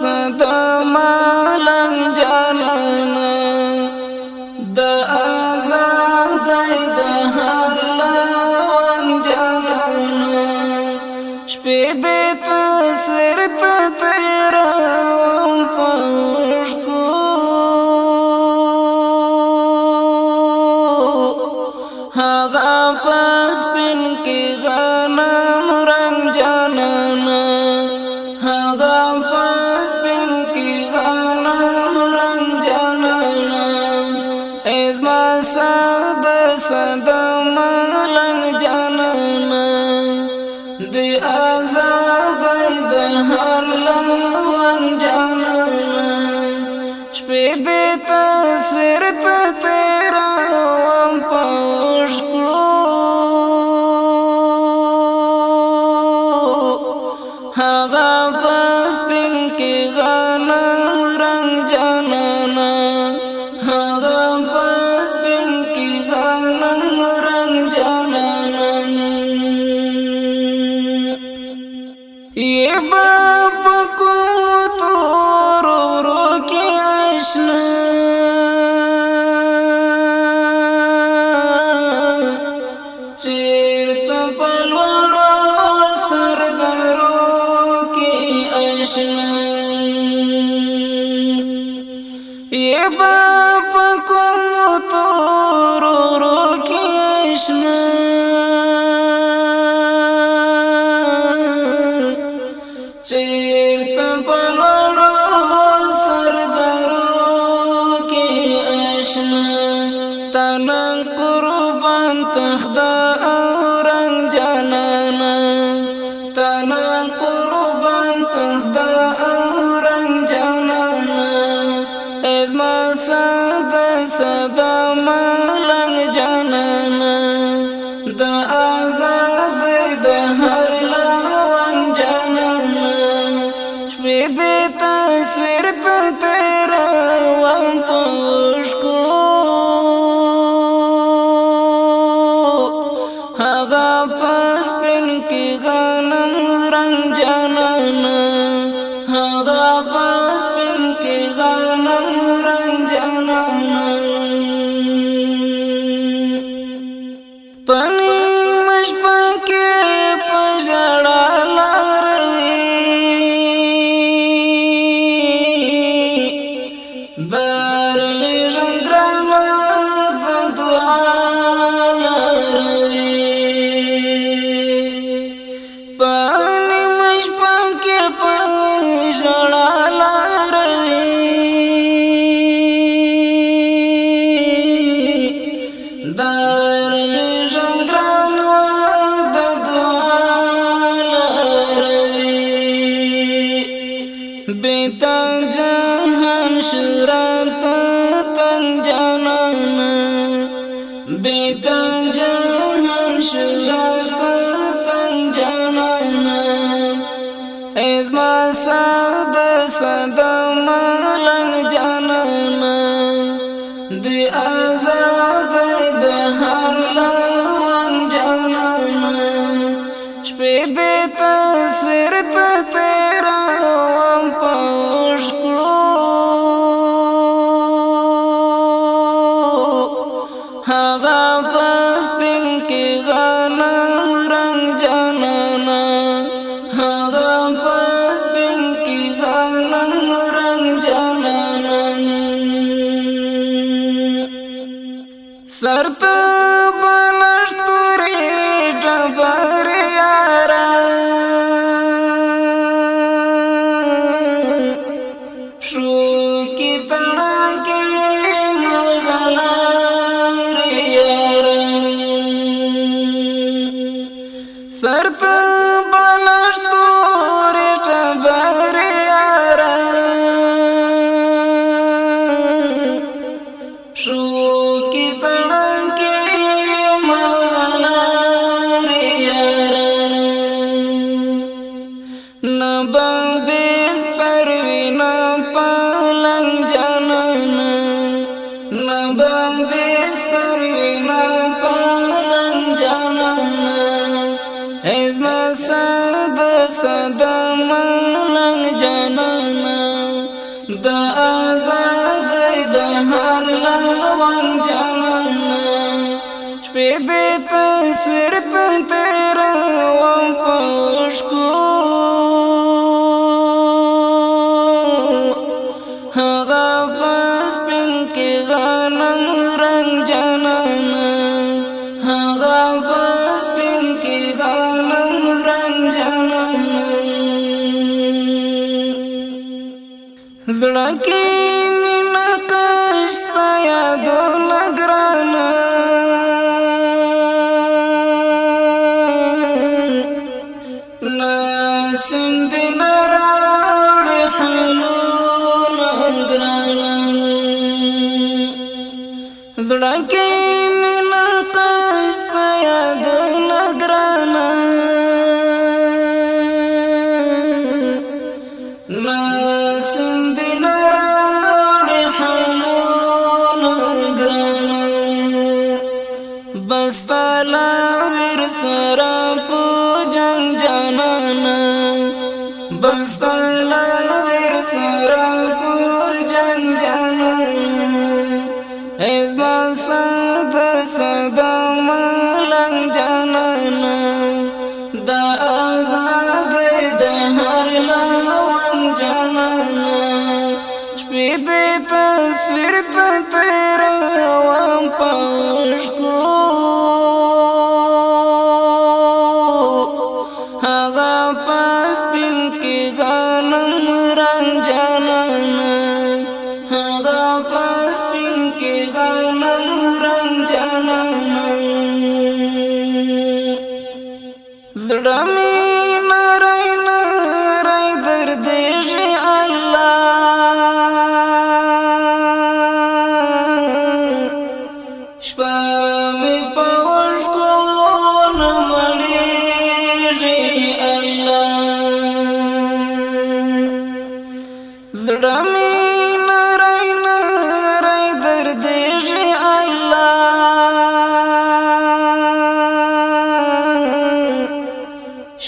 صدا پلوانو سردارو کې عشق تصویر ته تیر وم په Hallelujah. ta swir ta te true. د تصویر په تیر و پښ کو هغه پس پن کې غنن رنگ جنن هغه پس پن کې غنن رنگ جنن زړه کې نقش تا یادو لګرا سند نراوړ حلول اندران زړه کې من قصد یاد نگران ما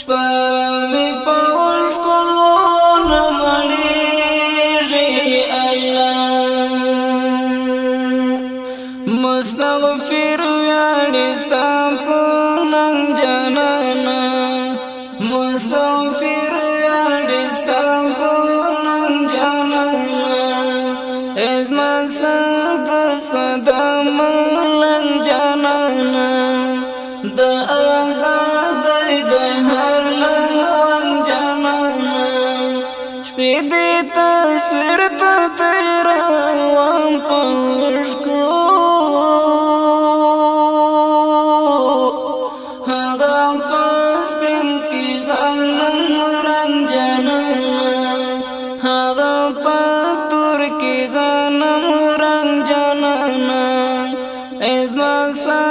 شپه سپیدی تصویر تا تیر وام پوشکو هغه پس پین کی ځان رنجن هغه پتور کی ځان رنجن ازما سره